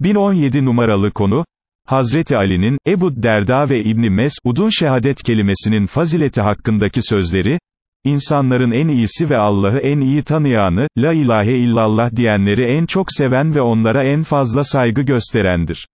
1017 numaralı konu, Hazreti Ali'nin, Ebu Derda ve İbni Mes'ud'un şehadet kelimesinin fazileti hakkındaki sözleri, İnsanların en iyisi ve Allah'ı en iyi tanıyanı, la ilahe illallah diyenleri en çok seven ve onlara en fazla saygı gösterendir.